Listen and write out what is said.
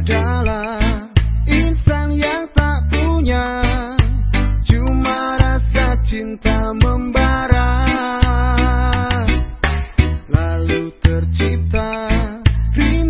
adalah insan yang tak punya. Cuma rasa cinta membara. Lalu tercipta rindu